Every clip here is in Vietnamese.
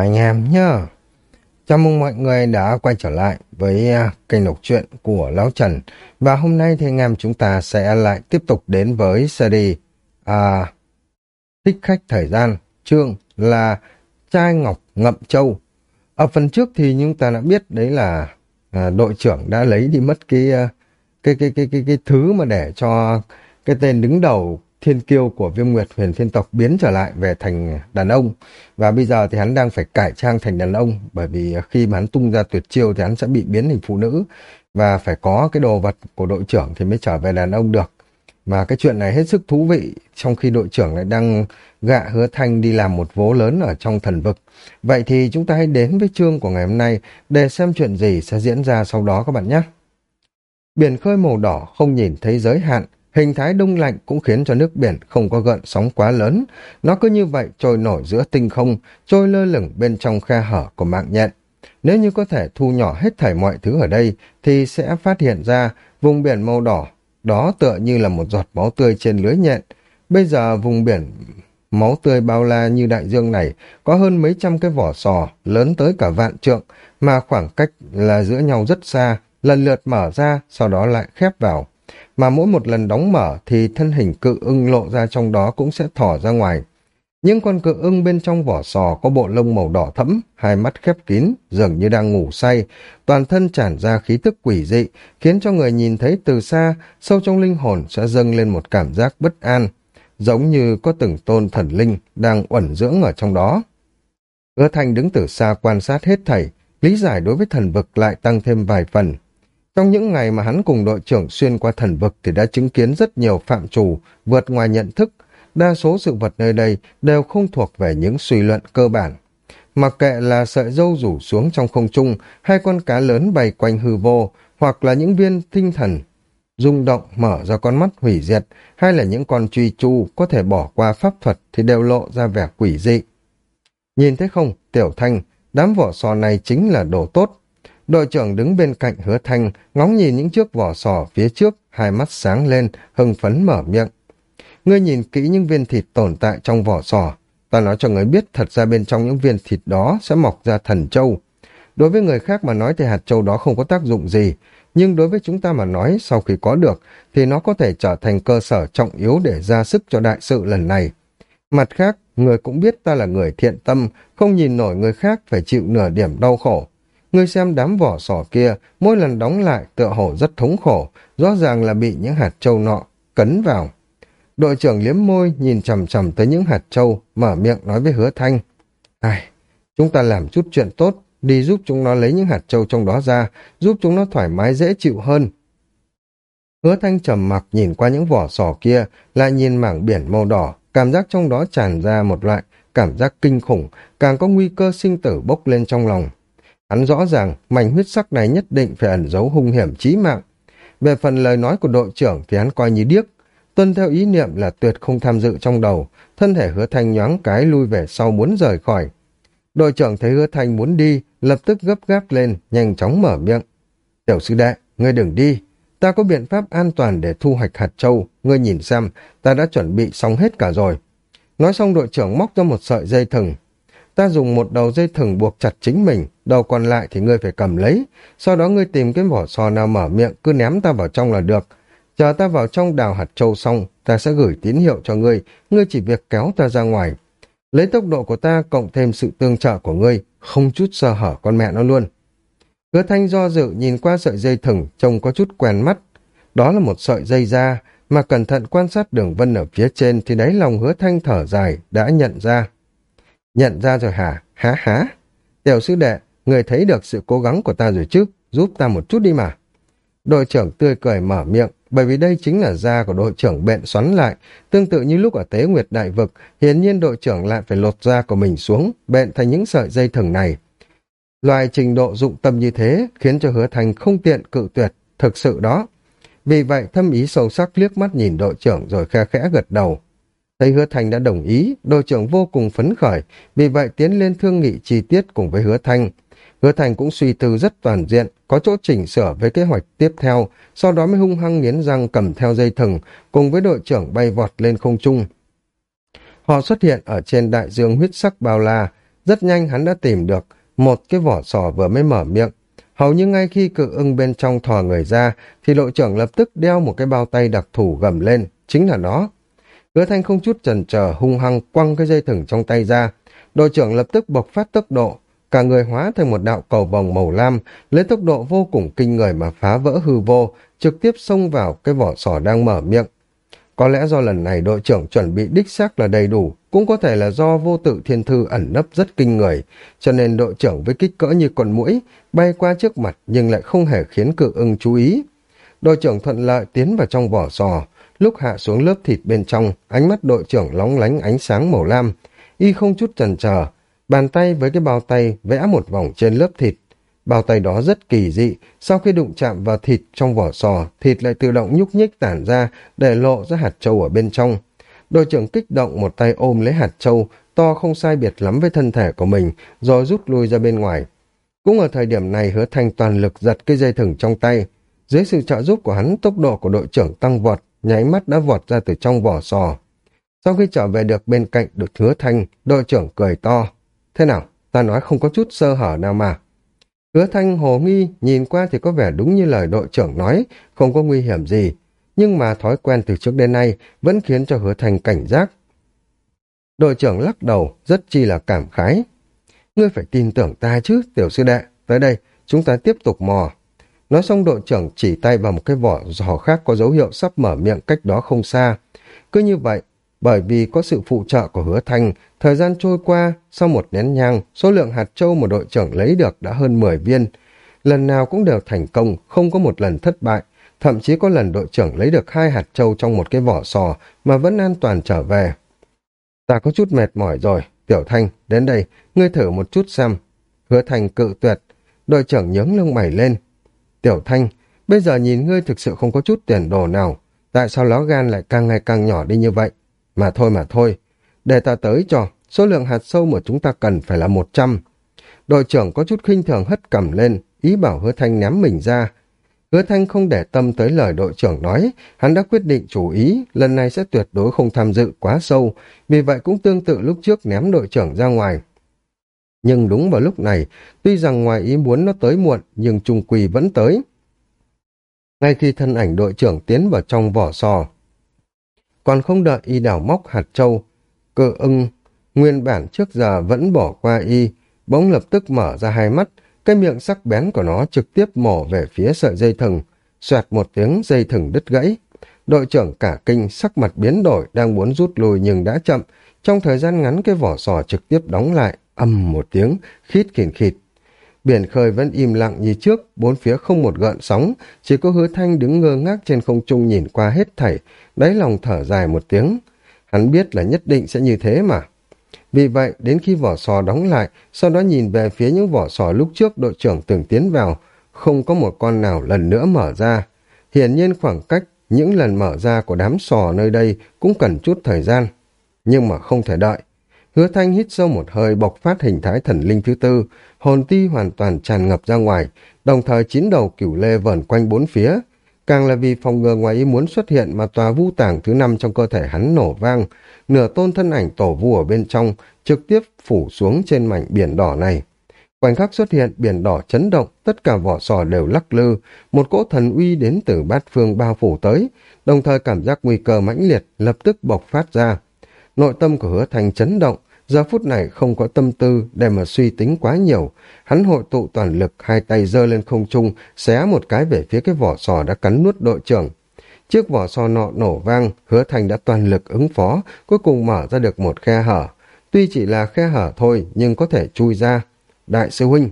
anh em nhá. Chào mừng mọi người đã quay trở lại với à, kênh đọc truyện của Lão Trần. Và hôm nay thì anh em chúng ta sẽ lại tiếp tục đến với series à, Thích khách thời gian, chương là Trai Ngọc Ngậm Châu. Ở phần trước thì chúng ta đã biết đấy là à, đội trưởng đã lấy đi mất cái, à, cái, cái, cái, cái, cái thứ mà để cho cái tên đứng đầu thiên kiêu của viêm nguyệt huyền thiên tộc biến trở lại về thành đàn ông. Và bây giờ thì hắn đang phải cải trang thành đàn ông, bởi vì khi mà hắn tung ra tuyệt chiêu thì hắn sẽ bị biến thành phụ nữ. Và phải có cái đồ vật của đội trưởng thì mới trở về đàn ông được. Mà cái chuyện này hết sức thú vị, trong khi đội trưởng lại đang gạ hứa thanh đi làm một vố lớn ở trong thần vực. Vậy thì chúng ta hãy đến với chương của ngày hôm nay để xem chuyện gì sẽ diễn ra sau đó các bạn nhé. Biển khơi màu đỏ không nhìn thấy giới hạn Hình thái đông lạnh cũng khiến cho nước biển không có gợn sóng quá lớn. Nó cứ như vậy trôi nổi giữa tinh không, trôi lơ lửng bên trong khe hở của mạng nhện. Nếu như có thể thu nhỏ hết thảy mọi thứ ở đây, thì sẽ phát hiện ra vùng biển màu đỏ, đó tựa như là một giọt máu tươi trên lưới nhện. Bây giờ vùng biển máu tươi bao la như đại dương này có hơn mấy trăm cái vỏ sò lớn tới cả vạn trượng, mà khoảng cách là giữa nhau rất xa, lần lượt mở ra, sau đó lại khép vào mà mỗi một lần đóng mở thì thân hình cự ưng lộ ra trong đó cũng sẽ thỏ ra ngoài. Những con cự ưng bên trong vỏ sò có bộ lông màu đỏ thẫm, hai mắt khép kín, dường như đang ngủ say, toàn thân tràn ra khí tức quỷ dị, khiến cho người nhìn thấy từ xa, sâu trong linh hồn sẽ dâng lên một cảm giác bất an, giống như có từng tôn thần linh đang uẩn dưỡng ở trong đó. Ưa Thanh đứng từ xa quan sát hết thảy, lý giải đối với thần vực lại tăng thêm vài phần. Trong những ngày mà hắn cùng đội trưởng xuyên qua thần vực thì đã chứng kiến rất nhiều phạm trù vượt ngoài nhận thức. Đa số sự vật nơi đây đều không thuộc về những suy luận cơ bản. Mặc kệ là sợi dâu rủ xuống trong không trung, hai con cá lớn bay quanh hư vô, hoặc là những viên tinh thần rung động mở ra con mắt hủy diệt, hay là những con truy chu có thể bỏ qua pháp thuật thì đều lộ ra vẻ quỷ dị. Nhìn thấy không, Tiểu Thanh, đám vỏ sò này chính là đồ tốt, Đội trưởng đứng bên cạnh hứa thanh, ngóng nhìn những chiếc vỏ sò phía trước, hai mắt sáng lên, hưng phấn mở miệng. Ngươi nhìn kỹ những viên thịt tồn tại trong vỏ sò. Ta nói cho người biết thật ra bên trong những viên thịt đó sẽ mọc ra thần châu. Đối với người khác mà nói thì hạt châu đó không có tác dụng gì, nhưng đối với chúng ta mà nói sau khi có được thì nó có thể trở thành cơ sở trọng yếu để ra sức cho đại sự lần này. Mặt khác, người cũng biết ta là người thiện tâm, không nhìn nổi người khác phải chịu nửa điểm đau khổ. Ngươi xem đám vỏ sò kia, mỗi lần đóng lại tựa hồ rất thống khổ, rõ ràng là bị những hạt châu nọ cấn vào. Đội trưởng liếm môi nhìn chầm chầm tới những hạt châu, mở miệng nói với hứa thanh. Ai, chúng ta làm chút chuyện tốt, đi giúp chúng nó lấy những hạt châu trong đó ra, giúp chúng nó thoải mái dễ chịu hơn. Hứa thanh trầm mặc nhìn qua những vỏ sò kia, lại nhìn mảng biển màu đỏ, cảm giác trong đó tràn ra một loại cảm giác kinh khủng, càng có nguy cơ sinh tử bốc lên trong lòng. Hắn rõ ràng mảnh huyết sắc này nhất định phải ẩn giấu hung hiểm chí mạng. Về phần lời nói của đội trưởng thì hắn coi như điếc, tuân theo ý niệm là tuyệt không tham dự trong đầu, thân thể hứa thanh nhoáng cái lui về sau muốn rời khỏi. Đội trưởng thấy hứa thanh muốn đi, lập tức gấp gáp lên, nhanh chóng mở miệng. Tiểu sư đệ, ngươi đừng đi, ta có biện pháp an toàn để thu hoạch hạt châu, ngươi nhìn xem, ta đã chuẩn bị xong hết cả rồi. Nói xong đội trưởng móc ra một sợi dây thừng, ta dùng một đầu dây thừng buộc chặt chính mình, đầu còn lại thì ngươi phải cầm lấy, sau đó ngươi tìm cái vỏ sò nào mở miệng, cứ ném ta vào trong là được. Chờ ta vào trong đào hạt châu xong, ta sẽ gửi tín hiệu cho ngươi, ngươi chỉ việc kéo ta ra ngoài. Lấy tốc độ của ta cộng thêm sự tương trợ của ngươi, không chút sơ hở con mẹ nó luôn. Hứa thanh do dự nhìn qua sợi dây thừng, trông có chút quen mắt. Đó là một sợi dây da, mà cẩn thận quan sát đường vân ở phía trên thì đáy lòng hứa thanh thở dài, đã nhận ra. Nhận ra rồi hả? Há há. Tiểu sư đệ, người thấy được sự cố gắng của ta rồi chứ, giúp ta một chút đi mà. Đội trưởng tươi cười mở miệng, bởi vì đây chính là da của đội trưởng bện xoắn lại, tương tự như lúc ở Tế Nguyệt Đại Vực, hiển nhiên đội trưởng lại phải lột da của mình xuống, bện thành những sợi dây thừng này. Loài trình độ dụng tâm như thế khiến cho hứa thành không tiện cự tuyệt, thực sự đó. Vì vậy thâm ý sâu sắc liếc mắt nhìn đội trưởng rồi khe khẽ gật đầu. Thấy hứa thanh đã đồng ý, đội trưởng vô cùng phấn khởi, vì vậy tiến lên thương nghị chi tiết cùng với hứa thanh. Hứa thanh cũng suy tư rất toàn diện, có chỗ chỉnh sửa với kế hoạch tiếp theo, sau đó mới hung hăng nghiến răng cầm theo dây thừng, cùng với đội trưởng bay vọt lên không trung. Họ xuất hiện ở trên đại dương huyết sắc bao la, Rất nhanh hắn đã tìm được một cái vỏ sò vừa mới mở miệng. Hầu như ngay khi cự ưng bên trong thò người ra, thì đội trưởng lập tức đeo một cái bao tay đặc thủ gầm lên, chính là nó. Hứa thanh không chút chần chờ hung hăng quăng cái dây thừng trong tay ra. Đội trưởng lập tức bộc phát tốc độ, cả người hóa thành một đạo cầu vòng màu lam, lấy tốc độ vô cùng kinh người mà phá vỡ hư vô, trực tiếp xông vào cái vỏ sò đang mở miệng. Có lẽ do lần này đội trưởng chuẩn bị đích xác là đầy đủ, cũng có thể là do vô tự thiên thư ẩn nấp rất kinh người, cho nên đội trưởng với kích cỡ như con mũi, bay qua trước mặt nhưng lại không hề khiến cự ưng chú ý. Đội trưởng thuận lợi tiến vào trong vỏ sò, lúc hạ xuống lớp thịt bên trong, ánh mắt đội trưởng lóng lánh ánh sáng màu lam, y không chút chần chờ, bàn tay với cái bao tay vẽ một vòng trên lớp thịt. Bao tay đó rất kỳ dị, sau khi đụng chạm vào thịt trong vỏ sò, thịt lại tự động nhúc nhích tản ra để lộ ra hạt trâu ở bên trong. Đội trưởng kích động một tay ôm lấy hạt trâu, to không sai biệt lắm với thân thể của mình, rồi rút lui ra bên ngoài. Cũng ở thời điểm này hứa thanh toàn lực giật cây dây thừng trong tay. Dưới sự trợ giúp của hắn, tốc độ của đội trưởng tăng vọt, nháy mắt đã vọt ra từ trong vỏ sò. Sau khi trở về được bên cạnh được hứa thanh, đội trưởng cười to. Thế nào, ta nói không có chút sơ hở nào mà. Hứa thanh hồ nghi, nhìn qua thì có vẻ đúng như lời đội trưởng nói, không có nguy hiểm gì. Nhưng mà thói quen từ trước đến nay vẫn khiến cho hứa thanh cảnh giác. Đội trưởng lắc đầu, rất chi là cảm khái. Ngươi phải tin tưởng ta chứ, tiểu sư đệ. Tới đây, chúng ta tiếp tục mò. Nói xong đội trưởng chỉ tay vào một cái vỏ giò khác có dấu hiệu sắp mở miệng cách đó không xa. Cứ như vậy, bởi vì có sự phụ trợ của hứa thanh, thời gian trôi qua, sau một nén nhang, số lượng hạt châu một đội trưởng lấy được đã hơn 10 viên. Lần nào cũng đều thành công, không có một lần thất bại. Thậm chí có lần đội trưởng lấy được hai hạt châu trong một cái vỏ sò mà vẫn an toàn trở về. Ta có chút mệt mỏi rồi, Tiểu Thanh, đến đây, ngươi thử một chút xem. Hứa Thanh cự tuyệt, đội trưởng nhướng lông mày lên. Tiểu Thanh, bây giờ nhìn ngươi thực sự không có chút tiền đồ nào. Tại sao ló gan lại càng ngày càng nhỏ đi như vậy? Mà thôi mà thôi, để ta tới cho, số lượng hạt sâu mà chúng ta cần phải là 100. Đội trưởng có chút khinh thường hất cầm lên, ý bảo hứa thanh ném mình ra. Hứa thanh không để tâm tới lời đội trưởng nói, hắn đã quyết định chủ ý, lần này sẽ tuyệt đối không tham dự quá sâu, vì vậy cũng tương tự lúc trước ném đội trưởng ra ngoài. Nhưng đúng vào lúc này, tuy rằng ngoài ý muốn nó tới muộn, nhưng trung quỳ vẫn tới. Ngay khi thân ảnh đội trưởng tiến vào trong vỏ sò, còn không đợi y đảo móc hạt châu. cơ ưng, nguyên bản trước giờ vẫn bỏ qua y, bỗng lập tức mở ra hai mắt, cái miệng sắc bén của nó trực tiếp mổ về phía sợi dây thừng, xoẹt một tiếng dây thừng đứt gãy. Đội trưởng cả kinh sắc mặt biến đổi đang muốn rút lui nhưng đã chậm, trong thời gian ngắn cái vỏ sò trực tiếp đóng lại, âm một tiếng, khít khỉn khịt. Biển khơi vẫn im lặng như trước, bốn phía không một gợn sóng, chỉ có hứa thanh đứng ngơ ngác trên không trung nhìn qua hết thảy, đáy lòng thở dài một tiếng. Hắn biết là nhất định sẽ như thế mà. Vì vậy, đến khi vỏ sò đóng lại, sau đó nhìn về phía những vỏ sò lúc trước đội trưởng từng tiến vào, không có một con nào lần nữa mở ra. Hiển nhiên khoảng cách những lần mở ra của đám sò nơi đây cũng cần chút thời gian. Nhưng mà không thể đợi. Hứa thanh hít sâu một hơi bộc phát hình thái thần linh thứ tư, hồn ti hoàn toàn tràn ngập ra ngoài, đồng thời chín đầu cửu lê vờn quanh bốn phía. Càng là vì phòng ngừa ngoài ý muốn xuất hiện mà tòa vu tảng thứ năm trong cơ thể hắn nổ vang, nửa tôn thân ảnh tổ vu ở bên trong trực tiếp phủ xuống trên mảnh biển đỏ này. Khoảnh khắc xuất hiện biển đỏ chấn động, tất cả vỏ sò đều lắc lư, một cỗ thần uy đến từ bát phương bao phủ tới, đồng thời cảm giác nguy cơ mãnh liệt lập tức bộc phát ra. Nội tâm của hứa thành chấn động, giờ phút này không có tâm tư để mà suy tính quá nhiều. Hắn hội tụ toàn lực, hai tay giơ lên không trung, xé một cái về phía cái vỏ sò đã cắn nuốt đội trưởng. Chiếc vỏ sò nọ nổ vang, hứa thành đã toàn lực ứng phó, cuối cùng mở ra được một khe hở. Tuy chỉ là khe hở thôi, nhưng có thể chui ra. Đại sư huynh!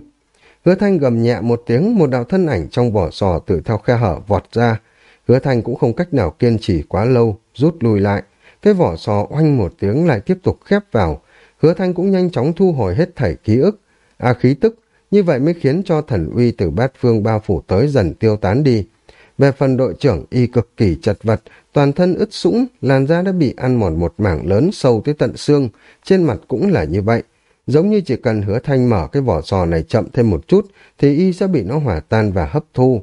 Hứa thanh gầm nhẹ một tiếng, một đạo thân ảnh trong vỏ sò tự theo khe hở vọt ra. Hứa thanh cũng không cách nào kiên trì quá lâu, rút lui lại. Cái vỏ sò oanh một tiếng lại tiếp tục khép vào, Hứa Thanh cũng nhanh chóng thu hồi hết thảy ký ức, à khí tức, như vậy mới khiến cho thần uy từ bát phương bao phủ tới dần tiêu tán đi. Về phần đội trưởng y cực kỳ chật vật, toàn thân ướt sũng, làn da đã bị ăn mòn một mảng lớn sâu tới tận xương, trên mặt cũng là như vậy. Giống như chỉ cần hứa thanh mở cái vỏ sò này chậm thêm một chút, thì y sẽ bị nó hỏa tan và hấp thu.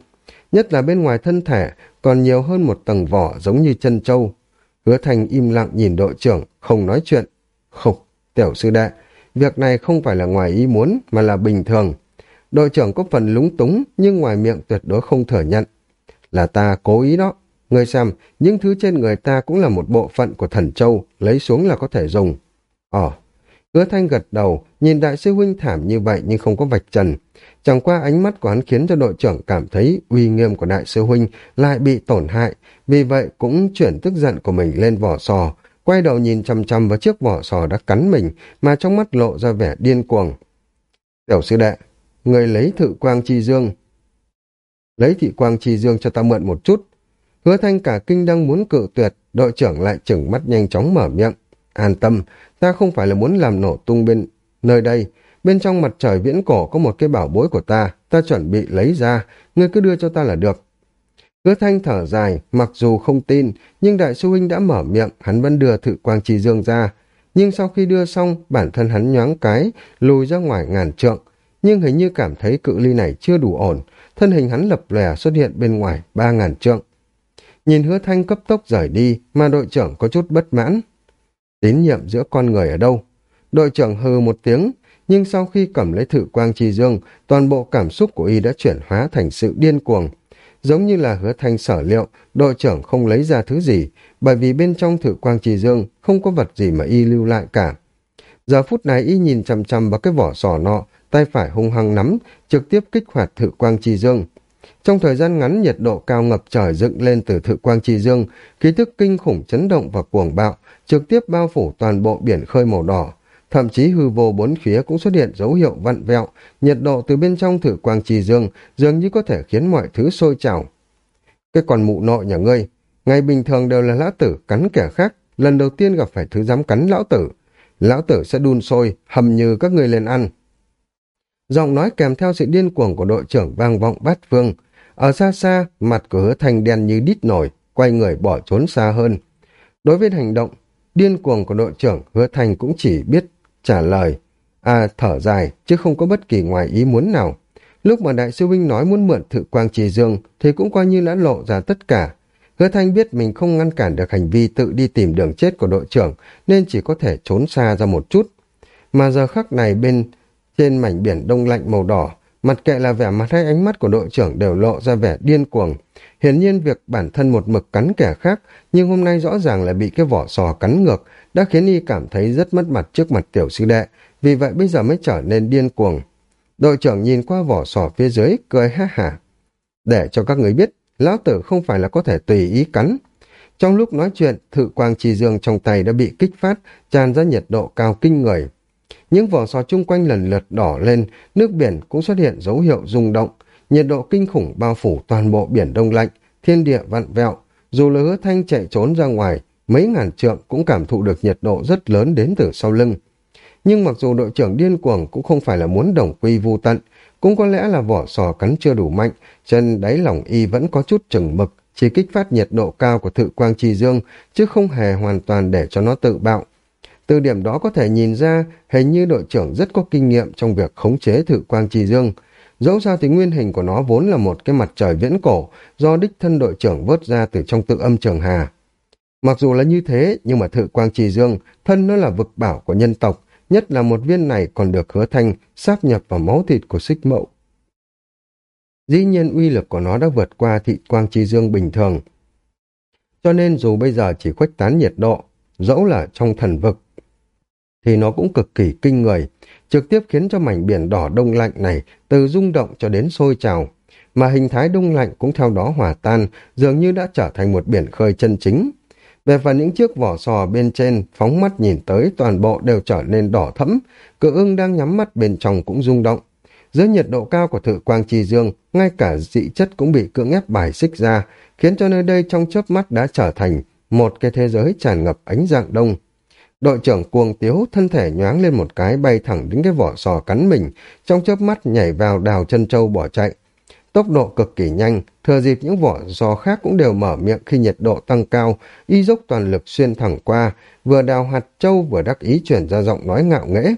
Nhất là bên ngoài thân thể, còn nhiều hơn một tầng vỏ giống như chân trâu. Hứa thành im lặng nhìn đội trưởng, không nói chuyện. không Tiểu sư đệ, việc này không phải là ngoài ý muốn mà là bình thường. Đội trưởng có phần lúng túng nhưng ngoài miệng tuyệt đối không thừa nhận. Là ta cố ý đó. Người xem, những thứ trên người ta cũng là một bộ phận của thần châu, lấy xuống là có thể dùng. Ồ, hứa thanh gật đầu, nhìn đại sư huynh thảm như vậy nhưng không có vạch trần. Chẳng qua ánh mắt của hắn khiến cho đội trưởng cảm thấy uy nghiêm của đại sư huynh lại bị tổn hại, vì vậy cũng chuyển tức giận của mình lên vỏ sò, quay đầu nhìn chăm chăm vào chiếc vỏ sò đã cắn mình, mà trong mắt lộ ra vẻ điên cuồng. Tiểu sư đệ, người lấy thự quang chi dương. Lấy thị quang chi dương cho ta mượn một chút. Hứa thanh cả kinh đang muốn cự tuyệt, đội trưởng lại chừng mắt nhanh chóng mở miệng. An tâm, ta không phải là muốn làm nổ tung bên nơi đây. Bên trong mặt trời viễn cổ có một cái bảo bối của ta, ta chuẩn bị lấy ra, ngươi cứ đưa cho ta là được. Hứa thanh thở dài, mặc dù không tin, nhưng đại sư huynh đã mở miệng, hắn vẫn đưa thự quang trì dương ra. Nhưng sau khi đưa xong, bản thân hắn nhoáng cái, lùi ra ngoài ngàn trượng. Nhưng hình như cảm thấy cự ly này chưa đủ ổn, thân hình hắn lập lòe xuất hiện bên ngoài ba ngàn trượng. Nhìn hứa thanh cấp tốc rời đi, mà đội trưởng có chút bất mãn. Tín nhiệm giữa con người ở đâu? Đội trưởng hừ một tiếng, nhưng sau khi cầm lấy thử quang chi dương, toàn bộ cảm xúc của y đã chuyển hóa thành sự điên cuồng. Giống như là hứa thanh sở liệu, đội trưởng không lấy ra thứ gì, bởi vì bên trong thử quang trì dương không có vật gì mà y lưu lại cả. Giờ phút này y nhìn chằm chằm vào cái vỏ sò nọ, tay phải hung hăng nắm, trực tiếp kích hoạt thử quang trì dương. Trong thời gian ngắn nhiệt độ cao ngập trời dựng lên từ thự quang trì dương, khí thức kinh khủng chấn động và cuồng bạo, trực tiếp bao phủ toàn bộ biển khơi màu đỏ. Thậm chí hư vô bốn phía cũng xuất hiện dấu hiệu vặn vẹo, nhiệt độ từ bên trong thử quang trì dương dường như có thể khiến mọi thứ sôi trào. Cái còn mụ nội nhà ngươi, ngày bình thường đều là lão tử cắn kẻ khác, lần đầu tiên gặp phải thứ dám cắn lão tử. Lão tử sẽ đun sôi, hầm như các ngươi lên ăn. Giọng nói kèm theo sự điên cuồng của đội trưởng vang vọng bát phương. Ở xa xa, mặt của hứa thành đen như đít nổi, quay người bỏ trốn xa hơn. Đối với hành động, điên cuồng của đội trưởng hứa thành cũng chỉ biết trả lời. À, thở dài, chứ không có bất kỳ ngoài ý muốn nào. Lúc mà đại sư huynh nói muốn mượn thự quang trì dương, thì cũng coi như đã lộ ra tất cả. Hứa Thanh biết mình không ngăn cản được hành vi tự đi tìm đường chết của đội trưởng, nên chỉ có thể trốn xa ra một chút. Mà giờ khắc này bên trên mảnh biển đông lạnh màu đỏ, mặt kệ là vẻ mặt hay ánh mắt của đội trưởng đều lộ ra vẻ điên cuồng. Hiển nhiên việc bản thân một mực cắn kẻ khác, nhưng hôm nay rõ ràng là bị cái vỏ sò cắn ngược, đã khiến y cảm thấy rất mất mặt trước mặt tiểu sư đệ, vì vậy bây giờ mới trở nên điên cuồng. Đội trưởng nhìn qua vỏ sò phía dưới, cười ha hả. Để cho các người biết, lão tử không phải là có thể tùy ý cắn. Trong lúc nói chuyện, thự quang trì dương trong tay đã bị kích phát, tràn ra nhiệt độ cao kinh người. Những vỏ sò chung quanh lần lượt đỏ lên, nước biển cũng xuất hiện dấu hiệu rung động, nhiệt độ kinh khủng bao phủ toàn bộ biển đông lạnh, thiên địa vặn vẹo. Dù là hứa thanh chạy trốn ra ngoài, mấy ngàn trượng cũng cảm thụ được nhiệt độ rất lớn đến từ sau lưng. Nhưng mặc dù đội trưởng điên cuồng cũng không phải là muốn đồng quy vu tận, cũng có lẽ là vỏ sò cắn chưa đủ mạnh, chân đáy lòng y vẫn có chút chừng mực, chỉ kích phát nhiệt độ cao của thự quang trì dương, chứ không hề hoàn toàn để cho nó tự bạo. Từ điểm đó có thể nhìn ra, hình như đội trưởng rất có kinh nghiệm trong việc khống chế thử quang trì dương. Dẫu sao thì nguyên hình của nó vốn là một cái mặt trời viễn cổ, do đích thân đội trưởng vớt ra từ trong tự âm trường hà. Mặc dù là như thế, nhưng mà thự quang trì dương, thân nó là vực bảo của nhân tộc, nhất là một viên này còn được hứa thanh sáp nhập vào máu thịt của xích mậu. Dĩ nhiên uy lực của nó đã vượt qua thị quang trì dương bình thường. Cho nên dù bây giờ chỉ khuếch tán nhiệt độ, dẫu là trong thần vực, thì nó cũng cực kỳ kinh người, trực tiếp khiến cho mảnh biển đỏ đông lạnh này từ rung động cho đến sôi trào, mà hình thái đông lạnh cũng theo đó hòa tan, dường như đã trở thành một biển khơi chân chính. Về phần những chiếc vỏ sò bên trên, phóng mắt nhìn tới toàn bộ đều trở nên đỏ thẫm, cự ưng đang nhắm mắt bên trong cũng rung động. Dưới nhiệt độ cao của thự quang trì dương, ngay cả dị chất cũng bị cưỡng ép bài xích ra, khiến cho nơi đây trong chớp mắt đã trở thành một cái thế giới tràn ngập ánh dạng đông. Đội trưởng cuồng tiếu thân thể nhoáng lên một cái bay thẳng đến cái vỏ sò cắn mình, trong chớp mắt nhảy vào đào chân châu bỏ chạy. Tốc độ cực kỳ nhanh, thừa dịp những vỏ sò khác cũng đều mở miệng khi nhiệt độ tăng cao, y dốc toàn lực xuyên thẳng qua, vừa đào hạt châu vừa đắc ý chuyển ra giọng nói ngạo nghễ.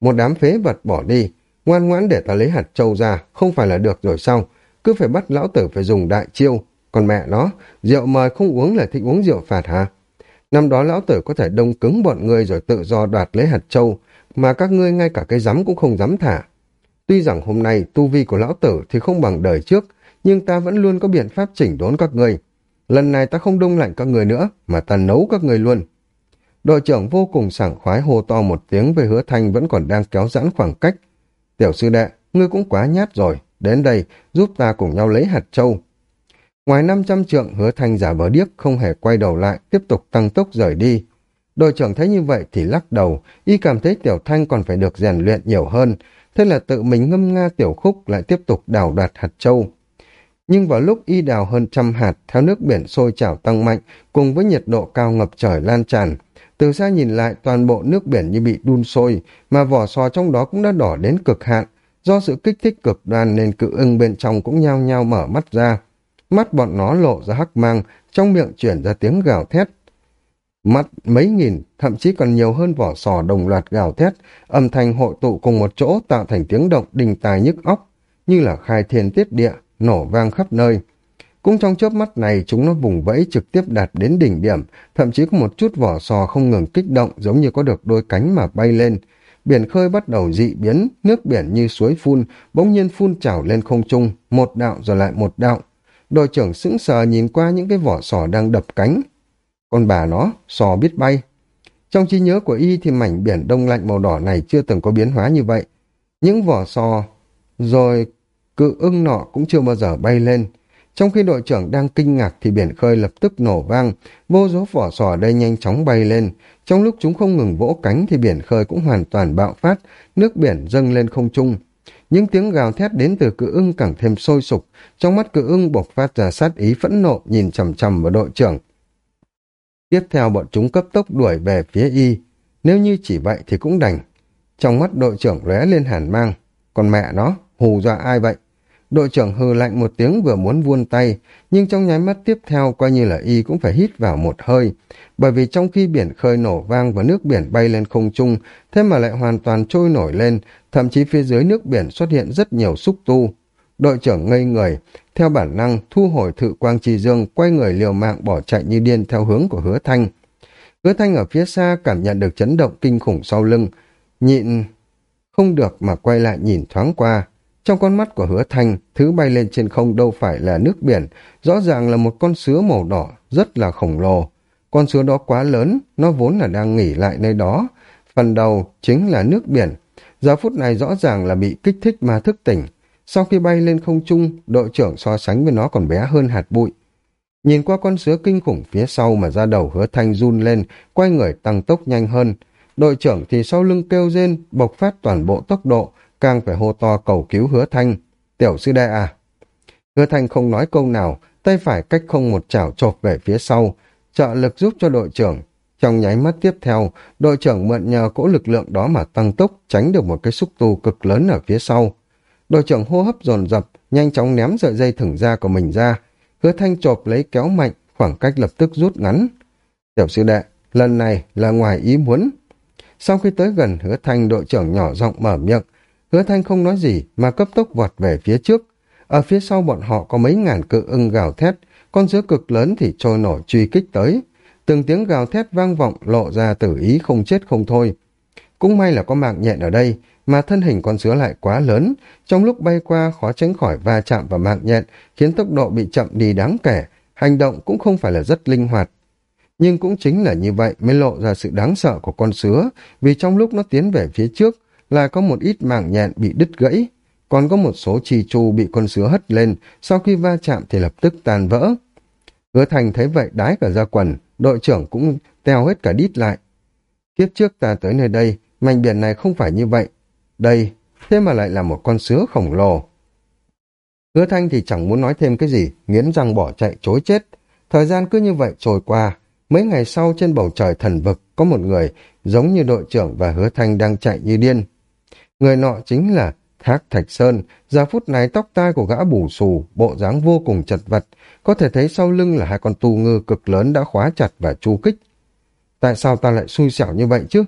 Một đám phế vật bỏ đi, ngoan ngoãn để ta lấy hạt châu ra, không phải là được rồi sao? Cứ phải bắt lão tử phải dùng đại chiêu, còn mẹ nó, rượu mời không uống là thích uống rượu phạt hả? Năm đó lão tử có thể đông cứng bọn người rồi tự do đoạt lấy hạt châu, mà các ngươi ngay cả cái rắm cũng không dám thả. Tuy rằng hôm nay tu vi của lão tử thì không bằng đời trước, nhưng ta vẫn luôn có biện pháp chỉnh đốn các ngươi. Lần này ta không đông lạnh các người nữa, mà ta nấu các người luôn. Đội trưởng vô cùng sảng khoái hô to một tiếng về hứa thanh vẫn còn đang kéo giãn khoảng cách. Tiểu sư đệ, ngươi cũng quá nhát rồi, đến đây giúp ta cùng nhau lấy hạt châu. Ngoài 500 trượng hứa thanh giả vờ điếc không hề quay đầu lại, tiếp tục tăng tốc rời đi. Đội trưởng thấy như vậy thì lắc đầu, y cảm thấy tiểu thanh còn phải được rèn luyện nhiều hơn, thế là tự mình ngâm nga tiểu khúc lại tiếp tục đào đoạt hạt châu. Nhưng vào lúc y đào hơn trăm hạt, theo nước biển sôi trào tăng mạnh, cùng với nhiệt độ cao ngập trời lan tràn, từ xa nhìn lại toàn bộ nước biển như bị đun sôi, mà vỏ sò trong đó cũng đã đỏ đến cực hạn. Do sự kích thích cực đoan nên cự ưng bên trong cũng nhao nhao mở mắt ra. Mắt bọn nó lộ ra hắc mang, trong miệng chuyển ra tiếng gào thét. Mắt mấy nghìn, thậm chí còn nhiều hơn vỏ sò đồng loạt gào thét, âm thanh hội tụ cùng một chỗ tạo thành tiếng động đình tài nhức óc, như là khai thiên tiết địa, nổ vang khắp nơi. Cũng trong chớp mắt này chúng nó vùng vẫy trực tiếp đạt đến đỉnh điểm, thậm chí có một chút vỏ sò không ngừng kích động giống như có được đôi cánh mà bay lên. Biển khơi bắt đầu dị biến, nước biển như suối phun, bỗng nhiên phun trào lên không trung, một đạo rồi lại một đạo. Đội trưởng sững sờ nhìn qua những cái vỏ sò đang đập cánh. Con bà nó, sò biết bay. Trong trí nhớ của y thì mảnh biển đông lạnh màu đỏ này chưa từng có biến hóa như vậy. Những vỏ sò, rồi cự ưng nọ cũng chưa bao giờ bay lên. Trong khi đội trưởng đang kinh ngạc thì biển khơi lập tức nổ vang, vô số vỏ sò đây nhanh chóng bay lên. Trong lúc chúng không ngừng vỗ cánh thì biển khơi cũng hoàn toàn bạo phát, nước biển dâng lên không trung. Những tiếng gào thét đến từ cự ưng càng thêm sôi sục, trong mắt cự ưng bộc phát ra sát ý phẫn nộ nhìn chằm chằm vào đội trưởng. Tiếp theo bọn chúng cấp tốc đuổi về phía y, nếu như chỉ vậy thì cũng đành. Trong mắt đội trưởng lóe lên hàn mang, còn mẹ nó, hù dọa ai vậy? Đội trưởng hừ lạnh một tiếng vừa muốn vuôn tay, nhưng trong nháy mắt tiếp theo coi như là y cũng phải hít vào một hơi. Bởi vì trong khi biển khơi nổ vang và nước biển bay lên không trung, thế mà lại hoàn toàn trôi nổi lên, thậm chí phía dưới nước biển xuất hiện rất nhiều xúc tu. Đội trưởng ngây người, theo bản năng thu hồi thự quang trì dương, quay người liều mạng bỏ chạy như điên theo hướng của hứa thanh. Hứa thanh ở phía xa cảm nhận được chấn động kinh khủng sau lưng, nhịn không được mà quay lại nhìn thoáng qua trong con mắt của hứa thanh, thứ bay lên trên không đâu phải là nước biển, rõ ràng là một con sứa màu đỏ, rất là khổng lồ. Con sứa đó quá lớn, nó vốn là đang nghỉ lại nơi đó. Phần đầu chính là nước biển. Giờ phút này rõ ràng là bị kích thích mà thức tỉnh. Sau khi bay lên không trung, đội trưởng so sánh với nó còn bé hơn hạt bụi. Nhìn qua con sứa kinh khủng phía sau mà ra đầu hứa thanh run lên, quay người tăng tốc nhanh hơn. Đội trưởng thì sau lưng kêu rên, bộc phát toàn bộ tốc độ, càng phải hô to cầu cứu hứa thanh. Tiểu sư đệ à? Hứa thanh không nói câu nào, tay phải cách không một chảo chộp về phía sau, trợ lực giúp cho đội trưởng. Trong nháy mắt tiếp theo, đội trưởng mượn nhờ cỗ lực lượng đó mà tăng tốc, tránh được một cái xúc tu cực lớn ở phía sau. Đội trưởng hô hấp dồn dập, nhanh chóng ném sợi dây thừng ra của mình ra. Hứa thanh chộp lấy kéo mạnh, khoảng cách lập tức rút ngắn. Tiểu sư đệ, lần này là ngoài ý muốn. Sau khi tới gần hứa thanh đội trưởng nhỏ giọng mở miệng, Hứa thanh không nói gì mà cấp tốc vọt về phía trước. Ở phía sau bọn họ có mấy ngàn cự ưng gào thét, con dứa cực lớn thì trôi nổi truy kích tới. Từng tiếng gào thét vang vọng lộ ra tử ý không chết không thôi. Cũng may là có mạng nhện ở đây, mà thân hình con dứa lại quá lớn, trong lúc bay qua khó tránh khỏi va chạm vào mạng nhện, khiến tốc độ bị chậm đi đáng kể, hành động cũng không phải là rất linh hoạt. Nhưng cũng chính là như vậy mới lộ ra sự đáng sợ của con sứa, vì trong lúc nó tiến về phía trước, là có một ít mảng nhện bị đứt gãy, còn có một số trì chu bị con sứa hất lên, sau khi va chạm thì lập tức tan vỡ. Hứa thành thấy vậy đái cả ra quần, đội trưởng cũng teo hết cả đít lại. Kiếp trước ta tới nơi đây, mảnh biển này không phải như vậy. Đây, thế mà lại là một con sứa khổng lồ. Hứa thanh thì chẳng muốn nói thêm cái gì, nghiến răng bỏ chạy chối chết. Thời gian cứ như vậy trôi qua, mấy ngày sau trên bầu trời thần vực có một người giống như đội trưởng và hứa thanh đang chạy như điên. Người nọ chính là Thác Thạch Sơn, giờ phút này tóc tai của gã bù xù, bộ dáng vô cùng chật vật, có thể thấy sau lưng là hai con tu ngư cực lớn đã khóa chặt và chu kích. Tại sao ta lại xui xẻo như vậy chứ?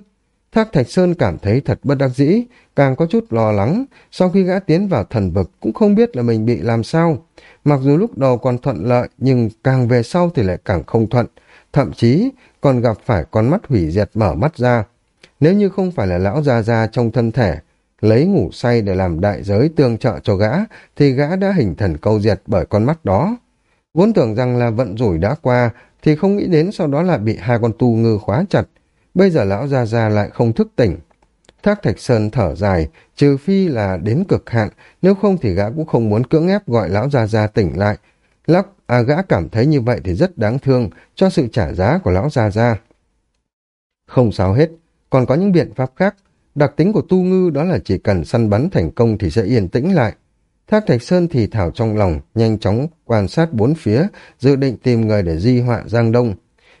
Thác Thạch Sơn cảm thấy thật bất đắc dĩ, càng có chút lo lắng, sau khi gã tiến vào thần vực cũng không biết là mình bị làm sao. Mặc dù lúc đầu còn thuận lợi, nhưng càng về sau thì lại càng không thuận, thậm chí còn gặp phải con mắt hủy diệt mở mắt ra. nếu như không phải là lão già già trong thân thể, lấy ngủ say để làm đại giới tương trợ cho gã, thì gã đã hình thần câu diệt bởi con mắt đó. Vốn tưởng rằng là vận rủi đã qua, thì không nghĩ đến sau đó lại bị hai con tu ngư khóa chặt. Bây giờ lão ra ra lại không thức tỉnh. Thác Thạch Sơn thở dài, trừ phi là đến cực hạn, nếu không thì gã cũng không muốn cưỡng ép gọi lão ra ra tỉnh lại. Lắc, à gã cảm thấy như vậy thì rất đáng thương cho sự trả giá của lão ra ra. Không sao hết, còn có những biện pháp khác. Đặc tính của tu ngư đó là chỉ cần săn bắn thành công thì sẽ yên tĩnh lại. Thác Thạch Sơn thì thảo trong lòng, nhanh chóng quan sát bốn phía, dự định tìm người để di họa Giang Đông.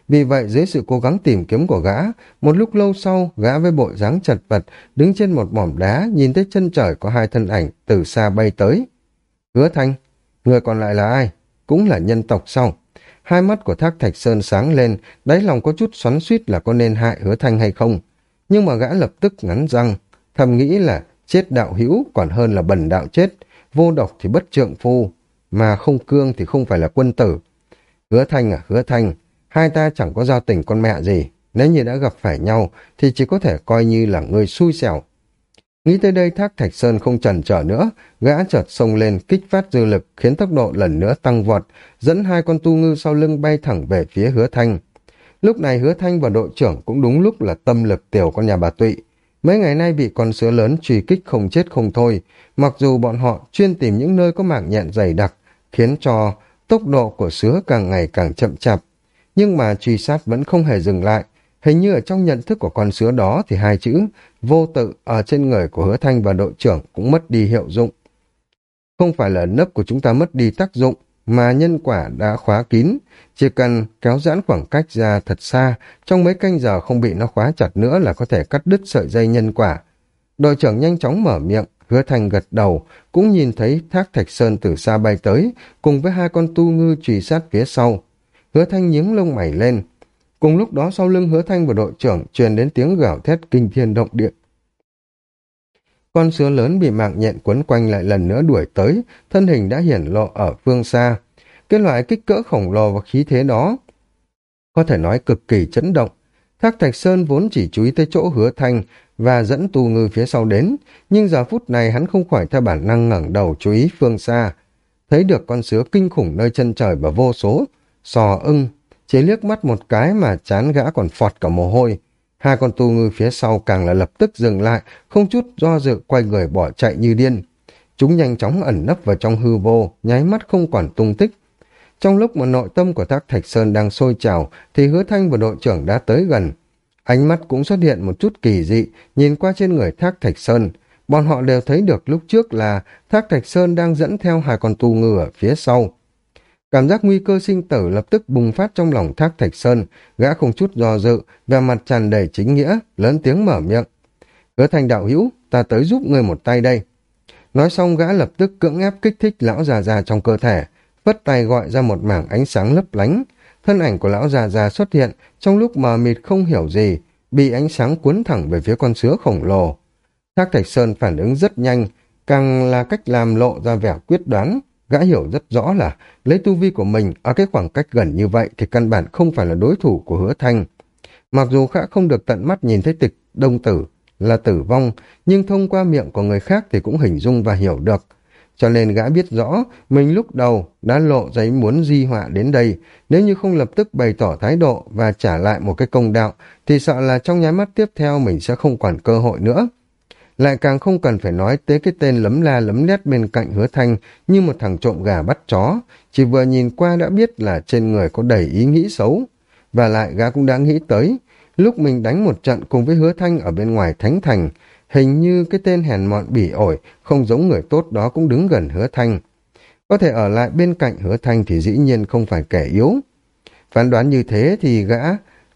Vì vậy dưới sự cố gắng tìm kiếm của gã, một lúc lâu sau, gã với bộ dáng chật vật, đứng trên một mỏm đá, nhìn thấy chân trời có hai thân ảnh từ xa bay tới. Hứa Thanh, người còn lại là ai? Cũng là nhân tộc sau. Hai mắt của Thác Thạch Sơn sáng lên, đáy lòng có chút xoắn suýt là có nên hại Hứa Thanh hay không. Nhưng mà gã lập tức ngắn răng, thầm nghĩ là chết đạo hữu còn hơn là bần đạo chết, vô độc thì bất trượng phu, mà không cương thì không phải là quân tử. Hứa Thanh à, Hứa Thanh, hai ta chẳng có giao tình con mẹ gì, nếu như đã gặp phải nhau thì chỉ có thể coi như là người xui xẻo. Nghĩ tới đây Thác Thạch Sơn không chần trở nữa, gã chợt xông lên kích phát dư lực khiến tốc độ lần nữa tăng vọt, dẫn hai con tu ngư sau lưng bay thẳng về phía hứa thanh. Lúc này hứa thanh và đội trưởng cũng đúng lúc là tâm lực tiểu con nhà bà Tụy. Mấy ngày nay bị con sứa lớn truy kích không chết không thôi, mặc dù bọn họ chuyên tìm những nơi có mạng nhện dày đặc, khiến cho tốc độ của sứa càng ngày càng chậm chạp. Nhưng mà truy sát vẫn không hề dừng lại. Hình như ở trong nhận thức của con sứa đó thì hai chữ vô tự ở trên người của hứa thanh và đội trưởng cũng mất đi hiệu dụng. Không phải là nấp của chúng ta mất đi tác dụng, mà nhân quả đã khóa kín, chỉ cần kéo giãn khoảng cách ra thật xa, trong mấy canh giờ không bị nó khóa chặt nữa là có thể cắt đứt sợi dây nhân quả. Đội trưởng nhanh chóng mở miệng, hứa thành gật đầu, cũng nhìn thấy thác thạch sơn từ xa bay tới, cùng với hai con tu ngư trùy sát phía sau. Hứa thanh nhướng lông mày lên. Cùng lúc đó sau lưng hứa thanh và đội trưởng truyền đến tiếng gào thét kinh thiên động địa. Con sứa lớn bị mạng nhện quấn quanh lại lần nữa đuổi tới, thân hình đã hiển lộ ở phương xa. Cái loại kích cỡ khổng lồ và khí thế đó có thể nói cực kỳ chấn động. Thác Thạch Sơn vốn chỉ chú ý tới chỗ hứa thanh và dẫn tù ngư phía sau đến, nhưng giờ phút này hắn không khỏi theo bản năng ngẩng đầu chú ý phương xa. Thấy được con sứa kinh khủng nơi chân trời và vô số, sò ưng, chế liếc mắt một cái mà chán gã còn phọt cả mồ hôi. Hai con tu ngư phía sau càng là lập tức dừng lại, không chút do dự quay người bỏ chạy như điên. Chúng nhanh chóng ẩn nấp vào trong hư vô, nháy mắt không còn tung tích. Trong lúc mà nội tâm của Thác Thạch Sơn đang sôi trào, thì hứa thanh và đội trưởng đã tới gần. Ánh mắt cũng xuất hiện một chút kỳ dị, nhìn qua trên người Thác Thạch Sơn. Bọn họ đều thấy được lúc trước là Thác Thạch Sơn đang dẫn theo hai con tu ngư ở phía sau. Cảm giác nguy cơ sinh tử lập tức bùng phát trong lòng Thác Thạch Sơn, gã không chút do dự, vẻ mặt tràn đầy chính nghĩa, lớn tiếng mở miệng. Hứa thành đạo hữu, ta tới giúp người một tay đây. Nói xong gã lập tức cưỡng ép kích thích lão già già trong cơ thể, vất tay gọi ra một mảng ánh sáng lấp lánh. Thân ảnh của lão già già xuất hiện trong lúc mờ mịt không hiểu gì, bị ánh sáng cuốn thẳng về phía con sứa khổng lồ. Thác Thạch Sơn phản ứng rất nhanh, càng là cách làm lộ ra vẻ quyết đoán, Gã hiểu rất rõ là lấy tu vi của mình ở cái khoảng cách gần như vậy thì căn bản không phải là đối thủ của hứa thanh. Mặc dù gã không được tận mắt nhìn thấy tịch đông tử là tử vong, nhưng thông qua miệng của người khác thì cũng hình dung và hiểu được. Cho nên gã biết rõ mình lúc đầu đã lộ giấy muốn di họa đến đây, nếu như không lập tức bày tỏ thái độ và trả lại một cái công đạo, thì sợ là trong nháy mắt tiếp theo mình sẽ không còn cơ hội nữa lại càng không cần phải nói tới cái tên lấm la lấm lét bên cạnh hứa thanh như một thằng trộm gà bắt chó, chỉ vừa nhìn qua đã biết là trên người có đầy ý nghĩ xấu. Và lại gã cũng đã nghĩ tới, lúc mình đánh một trận cùng với hứa thanh ở bên ngoài thánh thành, hình như cái tên hèn mọn bỉ ổi, không giống người tốt đó cũng đứng gần hứa thanh. Có thể ở lại bên cạnh hứa thanh thì dĩ nhiên không phải kẻ yếu. Phán đoán như thế thì gã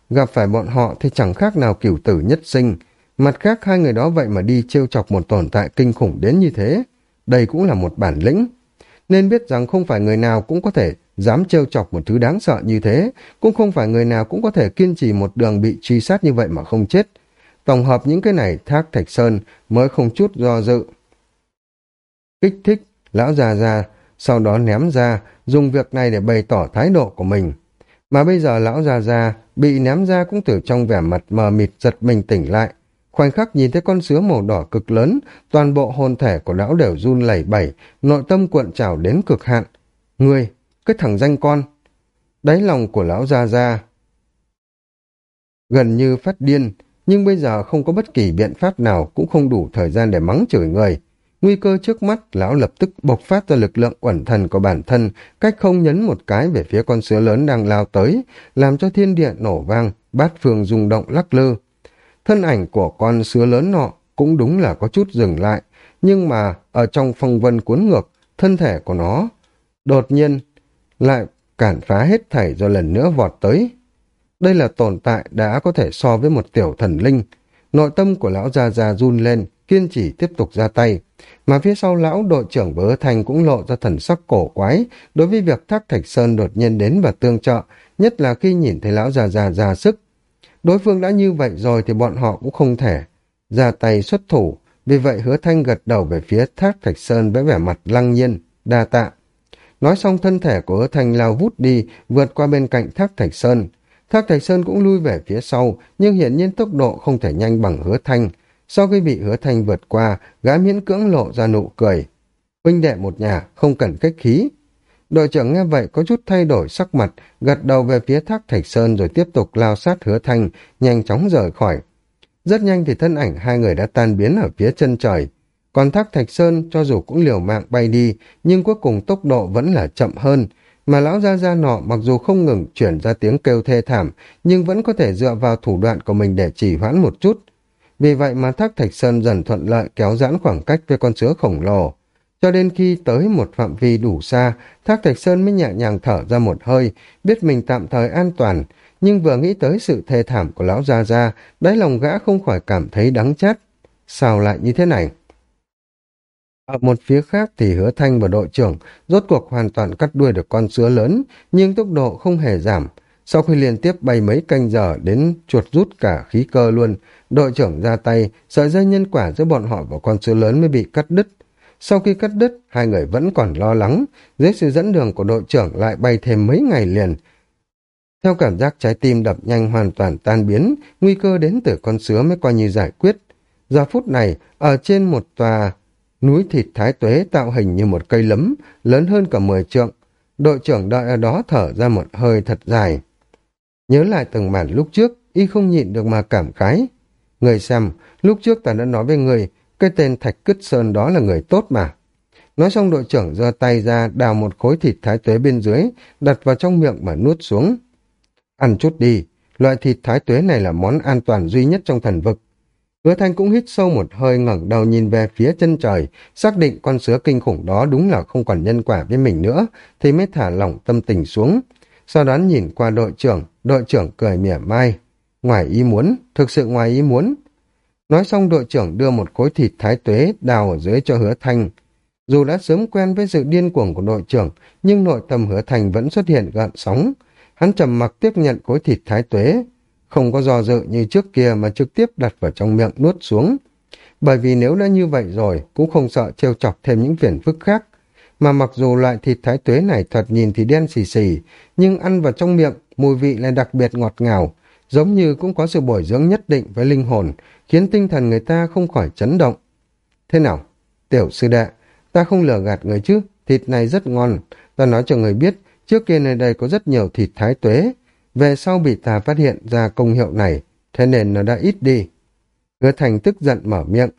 gặp phải bọn họ thì chẳng khác nào cửu tử nhất sinh, Mặt khác hai người đó vậy mà đi trêu chọc một tồn tại kinh khủng đến như thế. Đây cũng là một bản lĩnh. Nên biết rằng không phải người nào cũng có thể dám trêu chọc một thứ đáng sợ như thế, cũng không phải người nào cũng có thể kiên trì một đường bị truy sát như vậy mà không chết. Tổng hợp những cái này Thác Thạch Sơn mới không chút do dự. Kích thích, lão già già, sau đó ném ra, dùng việc này để bày tỏ thái độ của mình. Mà bây giờ lão già già bị ném ra cũng từ trong vẻ mặt mờ mịt giật mình tỉnh lại, Khoảnh khắc nhìn thấy con sứa màu đỏ cực lớn, toàn bộ hồn thể của lão đều run lẩy bẩy, nội tâm cuộn trào đến cực hạn. Ngươi, cái thằng danh con. Đáy lòng của lão ra ra. Gần như phát điên, nhưng bây giờ không có bất kỳ biện pháp nào cũng không đủ thời gian để mắng chửi người. Nguy cơ trước mắt, lão lập tức bộc phát ra lực lượng uẩn thần của bản thân, cách không nhấn một cái về phía con sứa lớn đang lao tới, làm cho thiên địa nổ vang, bát phương rung động lắc lư. Thân ảnh của con sứa lớn nọ cũng đúng là có chút dừng lại, nhưng mà ở trong phong vân cuốn ngược, thân thể của nó đột nhiên lại cản phá hết thảy do lần nữa vọt tới. Đây là tồn tại đã có thể so với một tiểu thần linh. Nội tâm của lão già già run lên, kiên trì tiếp tục ra tay. Mà phía sau lão đội trưởng Bớ thành cũng lộ ra thần sắc cổ quái đối với việc Thác Thạch Sơn đột nhiên đến và tương trợ, nhất là khi nhìn thấy lão già già già sức. Đối phương đã như vậy rồi thì bọn họ cũng không thể ra tay xuất thủ, vì vậy hứa thanh gật đầu về phía Thác Thạch Sơn với vẻ mặt lăng nhiên, đa tạ. Nói xong thân thể của hứa thanh lao vút đi, vượt qua bên cạnh Thác Thạch Sơn. Thác Thạch Sơn cũng lui về phía sau, nhưng hiển nhiên tốc độ không thể nhanh bằng hứa thanh, sau khi bị hứa thanh vượt qua, gã miễn cưỡng lộ ra nụ cười. Huynh đệ một nhà, không cần cách khí. Đội trưởng nghe vậy có chút thay đổi sắc mặt, gật đầu về phía thác thạch sơn rồi tiếp tục lao sát hứa thanh, nhanh chóng rời khỏi. Rất nhanh thì thân ảnh hai người đã tan biến ở phía chân trời. Còn thác thạch sơn cho dù cũng liều mạng bay đi, nhưng cuối cùng tốc độ vẫn là chậm hơn. Mà lão gia gia nọ mặc dù không ngừng chuyển ra tiếng kêu thê thảm, nhưng vẫn có thể dựa vào thủ đoạn của mình để chỉ hoãn một chút, vì vậy mà Thác Thạch Sơn dần thuận lợi kéo giãn khoảng cách với con sứa khổng lồ. Cho đến khi tới một phạm vi đủ xa, Thác Thạch Sơn mới nhẹ nhàng thở ra một hơi, biết mình tạm thời an toàn, nhưng vừa nghĩ tới sự thê thảm của lão Gia Gia, đáy lòng gã không khỏi cảm thấy đắng chát. Sao lại như thế này? Ở một phía khác thì hứa thanh và đội trưởng rốt cuộc hoàn toàn cắt đuôi được con sứa lớn, nhưng tốc độ không hề giảm. Sau khi liên tiếp bay mấy canh giờ đến chuột rút cả khí cơ luôn, Đội trưởng ra tay, sợi dây nhân quả giữa bọn họ và con sứa lớn mới bị cắt đứt. Sau khi cắt đứt, hai người vẫn còn lo lắng, dưới sự dẫn đường của đội trưởng lại bay thêm mấy ngày liền. Theo cảm giác trái tim đập nhanh hoàn toàn tan biến, nguy cơ đến từ con sứa mới coi như giải quyết. Giờ phút này, ở trên một tòa núi thịt thái tuế tạo hình như một cây lấm, lớn hơn cả 10 trượng. Đội trưởng đợi ở đó thở ra một hơi thật dài. Nhớ lại từng màn lúc trước, y không nhịn được mà cảm khái. Người xem, lúc trước ta đã nói với người, cái tên Thạch Cứt Sơn đó là người tốt mà. Nói xong đội trưởng giơ tay ra đào một khối thịt thái tuế bên dưới, đặt vào trong miệng mà nuốt xuống. Ăn chút đi, loại thịt thái tuế này là món an toàn duy nhất trong thần vực. Hứa Thanh cũng hít sâu một hơi ngẩng đầu nhìn về phía chân trời, xác định con sứa kinh khủng đó đúng là không còn nhân quả với mình nữa, thì mới thả lỏng tâm tình xuống. Sau đó nhìn qua đội trưởng, đội trưởng cười mỉa mai. Ngoài ý muốn, thực sự ngoài ý muốn. Nói xong đội trưởng đưa một khối thịt thái tuế đào ở dưới cho hứa thanh. Dù đã sớm quen với sự điên cuồng của đội trưởng, nhưng nội tâm hứa thanh vẫn xuất hiện gợn sóng. Hắn trầm mặc tiếp nhận khối thịt thái tuế, không có do dự như trước kia mà trực tiếp đặt vào trong miệng nuốt xuống. Bởi vì nếu đã như vậy rồi, cũng không sợ trêu chọc thêm những phiền phức khác. Mà mặc dù loại thịt thái tuế này thật nhìn thì đen xì xì, nhưng ăn vào trong miệng, mùi vị lại đặc biệt ngọt ngào, giống như cũng có sự bồi dưỡng nhất định với linh hồn, khiến tinh thần người ta không khỏi chấn động. Thế nào? Tiểu sư đệ, ta không lừa gạt người chứ, thịt này rất ngon. Ta nói cho người biết, trước kia nơi đây có rất nhiều thịt thái tuế. Về sau bị ta phát hiện ra công hiệu này, thế nên nó đã ít đi. Hứa thành tức giận mở miệng.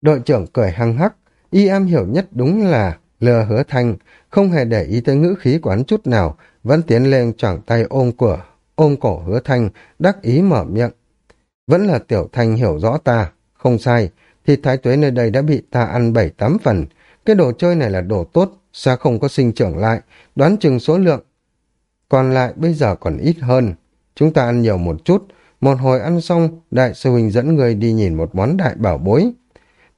Đội trưởng cười hăng hắc, y Am hiểu nhất đúng là lừa hứa thành, không hề để ý tới ngữ khí của hắn chút nào, vẫn tiến lên choảng tay ôm cửa, ôm cổ hứa thanh, đắc ý mở miệng. Vẫn là tiểu thanh hiểu rõ ta, không sai, thịt thái tuế nơi đây đã bị ta ăn bảy tám phần. Cái đồ chơi này là đồ tốt, sao không có sinh trưởng lại, đoán chừng số lượng. Còn lại bây giờ còn ít hơn. Chúng ta ăn nhiều một chút, một hồi ăn xong, đại sư huynh dẫn người đi nhìn một món đại bảo bối.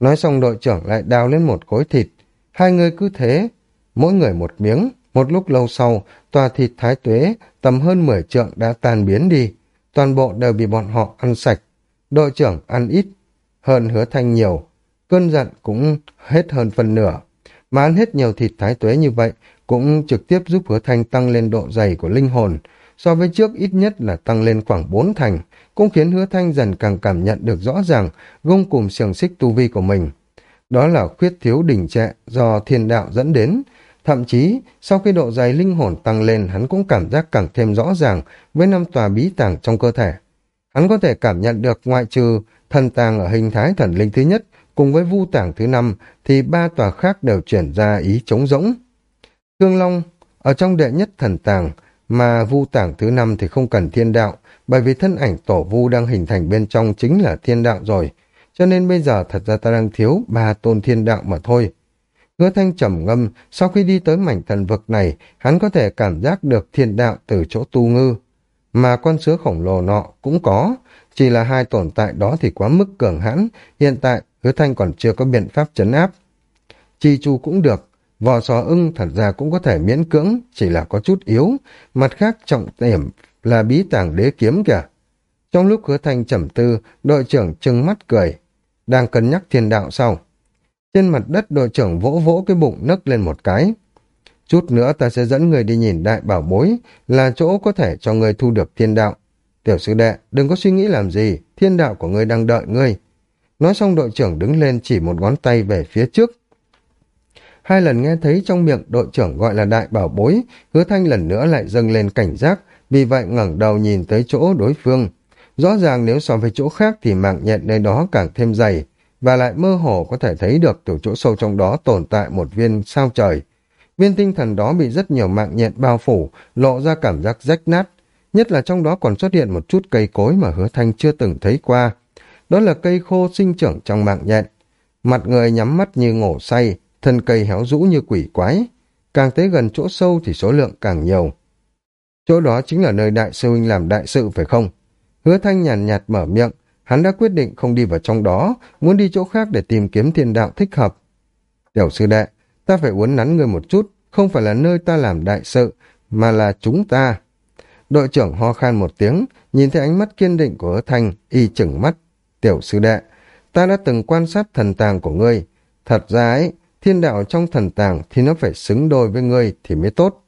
Nói xong đội trưởng lại đào lên một khối thịt. Hai người cứ thế, mỗi người một miếng, một lúc lâu sau, tòa thịt thái tuế tầm hơn 10 trượng đã tan biến đi. Toàn bộ đều bị bọn họ ăn sạch. Đội trưởng ăn ít, hơn hứa thanh nhiều. Cơn giận cũng hết hơn phần nửa. Mà ăn hết nhiều thịt thái tuế như vậy cũng trực tiếp giúp hứa thanh tăng lên độ dày của linh hồn. So với trước ít nhất là tăng lên khoảng 4 thành, cũng khiến hứa thanh dần càng cảm nhận được rõ ràng gông cùng xiềng xích tu vi của mình. Đó là khuyết thiếu đỉnh trệ do thiên đạo dẫn đến. Thậm chí, sau khi độ dày linh hồn tăng lên, hắn cũng cảm giác càng thêm rõ ràng với năm tòa bí tàng trong cơ thể. Hắn có thể cảm nhận được ngoại trừ thần tàng ở hình thái thần linh thứ nhất cùng với vu tàng thứ năm thì ba tòa khác đều chuyển ra ý trống rỗng. Thương Long ở trong đệ nhất thần tàng mà vu tàng thứ năm thì không cần thiên đạo bởi vì thân ảnh tổ vu đang hình thành bên trong chính là thiên đạo rồi cho nên bây giờ thật ra ta đang thiếu ba tôn thiên đạo mà thôi. Hứa thanh trầm ngâm, sau khi đi tới mảnh thần vực này, hắn có thể cảm giác được thiên đạo từ chỗ tu ngư. Mà con sứa khổng lồ nọ cũng có, chỉ là hai tồn tại đó thì quá mức cường hãn, hiện tại hứa thanh còn chưa có biện pháp chấn áp. Chi chu cũng được, vò sò ưng thật ra cũng có thể miễn cưỡng, chỉ là có chút yếu, mặt khác trọng điểm là bí tàng đế kiếm kìa. Trong lúc hứa thanh trầm tư, đội trưởng trừng mắt cười, đang cân nhắc thiên đạo sau. Trên mặt đất đội trưởng vỗ vỗ cái bụng nấc lên một cái. Chút nữa ta sẽ dẫn người đi nhìn đại bảo bối, là chỗ có thể cho người thu được thiên đạo. Tiểu sư đệ, đừng có suy nghĩ làm gì, thiên đạo của ngươi đang đợi ngươi. Nói xong đội trưởng đứng lên chỉ một ngón tay về phía trước. Hai lần nghe thấy trong miệng đội trưởng gọi là đại bảo bối, hứa thanh lần nữa lại dâng lên cảnh giác, vì vậy ngẩng đầu nhìn tới chỗ đối phương. Rõ ràng nếu so với chỗ khác thì mạng nhện nơi đó càng thêm dày, và lại mơ hồ có thể thấy được từ chỗ sâu trong đó tồn tại một viên sao trời. Viên tinh thần đó bị rất nhiều mạng nhện bao phủ, lộ ra cảm giác rách nát, nhất là trong đó còn xuất hiện một chút cây cối mà hứa thanh chưa từng thấy qua. Đó là cây khô sinh trưởng trong mạng nhện. Mặt người nhắm mắt như ngủ say, thân cây héo rũ như quỷ quái. Càng tới gần chỗ sâu thì số lượng càng nhiều. Chỗ đó chính là nơi đại sư huynh làm đại sự phải không? Hứa thanh nhàn nhạt, mở miệng, hắn đã quyết định không đi vào trong đó, muốn đi chỗ khác để tìm kiếm thiên đạo thích hợp. Tiểu sư đệ, ta phải uốn nắn người một chút, không phải là nơi ta làm đại sự, mà là chúng ta. Đội trưởng ho khan một tiếng, nhìn thấy ánh mắt kiên định của hứa thanh, y chừng mắt. Tiểu sư đệ, ta đã từng quan sát thần tàng của ngươi. Thật ra ấy, thiên đạo trong thần tàng thì nó phải xứng đôi với ngươi thì mới tốt.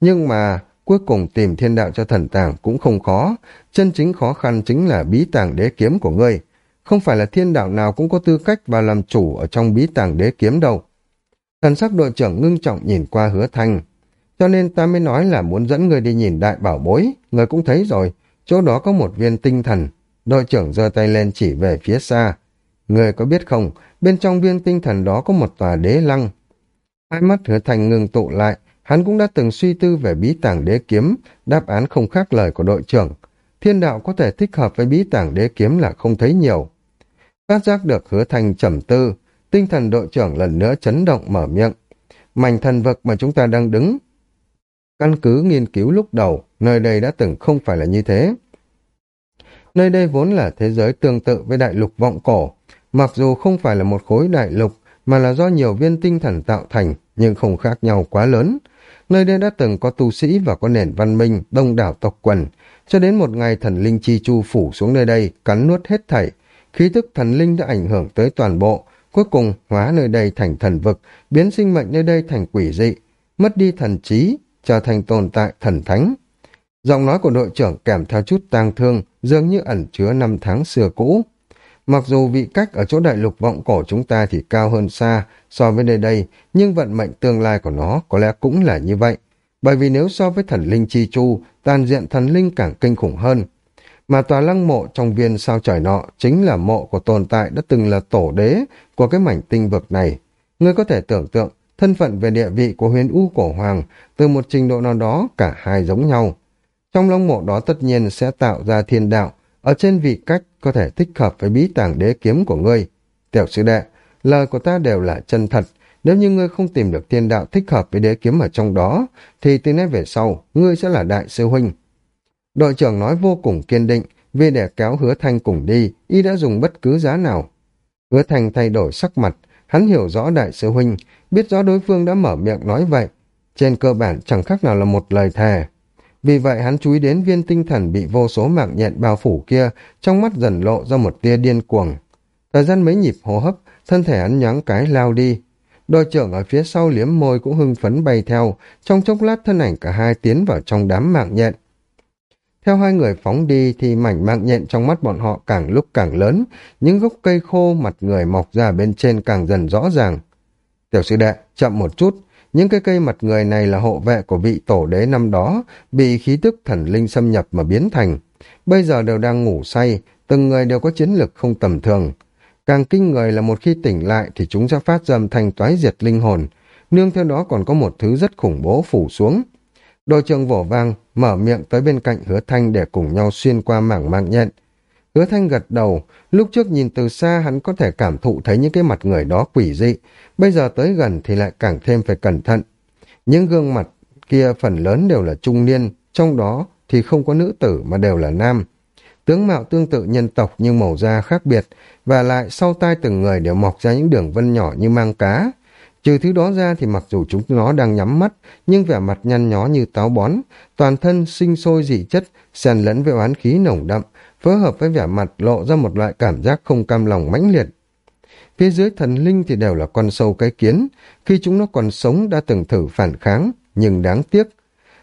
Nhưng mà cuối cùng tìm thiên đạo cho thần tàng cũng không khó, chân chính khó khăn chính là bí tàng đế kiếm của ngươi. Không phải là thiên đạo nào cũng có tư cách và làm chủ ở trong bí tàng đế kiếm đâu. Thần sắc đội trưởng ngưng trọng nhìn qua hứa thanh. Cho nên ta mới nói là muốn dẫn người đi nhìn đại bảo bối, người cũng thấy rồi, chỗ đó có một viên tinh thần. Đội trưởng giơ tay lên chỉ về phía xa. Người có biết không, bên trong viên tinh thần đó có một tòa đế lăng. Hai mắt hứa thanh ngừng tụ lại, Hắn cũng đã từng suy tư về bí tàng đế kiếm, đáp án không khác lời của đội trưởng. Thiên đạo có thể thích hợp với bí tàng đế kiếm là không thấy nhiều. Phát giác được hứa thành trầm tư, tinh thần đội trưởng lần nữa chấn động mở miệng. Mảnh thần vực mà chúng ta đang đứng. Căn cứ nghiên cứu lúc đầu, nơi đây đã từng không phải là như thế. Nơi đây vốn là thế giới tương tự với đại lục vọng cổ, mặc dù không phải là một khối đại lục, mà là do nhiều viên tinh thần tạo thành, nhưng không khác nhau quá lớn. Nơi đây đã từng có tu sĩ và có nền văn minh, đông đảo tộc quần, cho đến một ngày thần linh chi chu phủ xuống nơi đây, cắn nuốt hết thảy. Khí thức thần linh đã ảnh hưởng tới toàn bộ, cuối cùng hóa nơi đây thành thần vực, biến sinh mệnh nơi đây thành quỷ dị, mất đi thần trí, trở thành tồn tại thần thánh. Giọng nói của đội trưởng kèm theo chút tang thương, dường như ẩn chứa năm tháng xưa cũ. Mặc dù vị cách ở chỗ đại lục vọng cổ chúng ta thì cao hơn xa so với nơi đây, nhưng vận mệnh tương lai của nó có lẽ cũng là như vậy. Bởi vì nếu so với thần linh chi chu, tàn diện thần linh càng kinh khủng hơn. Mà tòa lăng mộ trong viên sao trời nọ chính là mộ của tồn tại đã từng là tổ đế của cái mảnh tinh vực này. Ngươi có thể tưởng tượng thân phận về địa vị của huyền u cổ hoàng từ một trình độ nào đó cả hai giống nhau. Trong lăng mộ đó tất nhiên sẽ tạo ra thiên đạo, ở trên vị cách có thể thích hợp với bí tàng đế kiếm của ngươi. Tiểu sư đệ, lời của ta đều là chân thật. Nếu như ngươi không tìm được thiên đạo thích hợp với đế kiếm ở trong đó, thì từ nay về sau, ngươi sẽ là đại sư huynh. Đội trưởng nói vô cùng kiên định, vì để kéo hứa thanh cùng đi, y đã dùng bất cứ giá nào. Hứa thanh thay đổi sắc mặt, hắn hiểu rõ đại sư huynh, biết rõ đối phương đã mở miệng nói vậy. Trên cơ bản chẳng khác nào là một lời thề. Vì vậy hắn chú ý đến viên tinh thần bị vô số mạng nhện bao phủ kia, trong mắt dần lộ ra một tia điên cuồng. Thời gian mấy nhịp hô hấp, thân thể hắn nhoáng cái lao đi. Đội trưởng ở phía sau liếm môi cũng hưng phấn bay theo, trong chốc lát thân ảnh cả hai tiến vào trong đám mạng nhện. Theo hai người phóng đi thì mảnh mạng nhện trong mắt bọn họ càng lúc càng lớn, những gốc cây khô mặt người mọc ra bên trên càng dần rõ ràng. Tiểu sư đệ, chậm một chút, những cái cây mặt người này là hộ vệ của vị tổ đế năm đó, bị khí tức thần linh xâm nhập mà biến thành. Bây giờ đều đang ngủ say, từng người đều có chiến lực không tầm thường. Càng kinh người là một khi tỉnh lại thì chúng sẽ phát ra thành toái diệt linh hồn, nương theo đó còn có một thứ rất khủng bố phủ xuống. Đội trưởng vỗ vang, mở miệng tới bên cạnh hứa thanh để cùng nhau xuyên qua mảng mạng nhện. Hứa thanh gật đầu, lúc trước nhìn từ xa hắn có thể cảm thụ thấy những cái mặt người đó quỷ dị, bây giờ tới gần thì lại càng thêm phải cẩn thận. Những gương mặt kia phần lớn đều là trung niên, trong đó thì không có nữ tử mà đều là nam. Tướng mạo tương tự nhân tộc nhưng màu da khác biệt, và lại sau tai từng người đều mọc ra những đường vân nhỏ như mang cá. Trừ thứ đó ra thì mặc dù chúng nó đang nhắm mắt, nhưng vẻ mặt nhăn nhó như táo bón, toàn thân sinh sôi dị chất, xen lẫn với oán khí nồng đậm, phối hợp với vẻ mặt lộ ra một loại cảm giác không cam lòng mãnh liệt. Phía dưới thần linh thì đều là con sâu cái kiến, khi chúng nó còn sống đã từng thử phản kháng, nhưng đáng tiếc.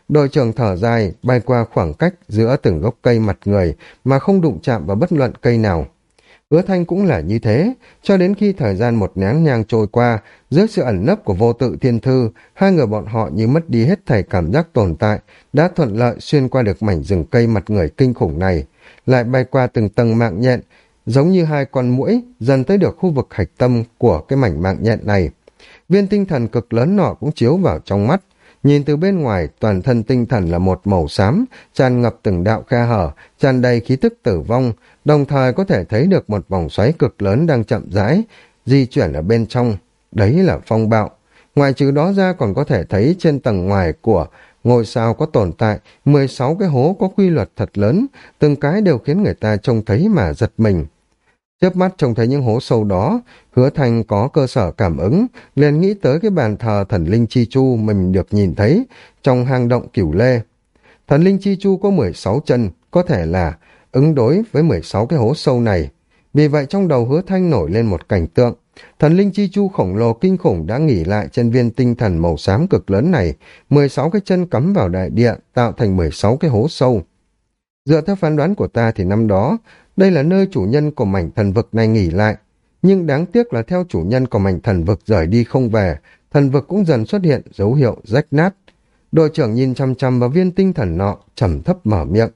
Đội trưởng thở dài, bay qua khoảng cách giữa từng gốc cây mặt người mà không đụng chạm vào bất luận cây nào. Hứa thanh cũng là như thế, cho đến khi thời gian một nén nhang trôi qua, dưới sự ẩn nấp của vô tự thiên thư, hai người bọn họ như mất đi hết thảy cảm giác tồn tại, đã thuận lợi xuyên qua được mảnh rừng cây mặt người kinh khủng này, lại bay qua từng tầng mạng nhện, giống như hai con muỗi dần tới được khu vực hạch tâm của cái mảnh mạng nhện này. Viên tinh thần cực lớn nọ cũng chiếu vào trong mắt, Nhìn từ bên ngoài, toàn thân tinh thần là một màu xám, tràn ngập từng đạo khe hở, tràn đầy khí tức tử vong, đồng thời có thể thấy được một vòng xoáy cực lớn đang chậm rãi, di chuyển ở bên trong. Đấy là phong bạo. Ngoài trừ đó ra còn có thể thấy trên tầng ngoài của ngôi sao có tồn tại 16 cái hố có quy luật thật lớn, từng cái đều khiến người ta trông thấy mà giật mình. Chớp mắt trông thấy những hố sâu đó, hứa thành có cơ sở cảm ứng, liền nghĩ tới cái bàn thờ thần linh chi chu mình được nhìn thấy trong hang động cửu lê. Thần linh chi chu có 16 chân, có thể là ứng đối với 16 cái hố sâu này. Vì vậy trong đầu hứa thanh nổi lên một cảnh tượng. Thần linh chi chu khổng lồ kinh khủng đã nghỉ lại trên viên tinh thần màu xám cực lớn này, 16 cái chân cắm vào đại địa tạo thành 16 cái hố sâu. Dựa theo phán đoán của ta thì năm đó, đây là nơi chủ nhân của mảnh thần vực này nghỉ lại. Nhưng đáng tiếc là theo chủ nhân của mảnh thần vực rời đi không về, thần vực cũng dần xuất hiện dấu hiệu rách nát. Đội trưởng nhìn chăm chăm vào viên tinh thần nọ, trầm thấp mở miệng.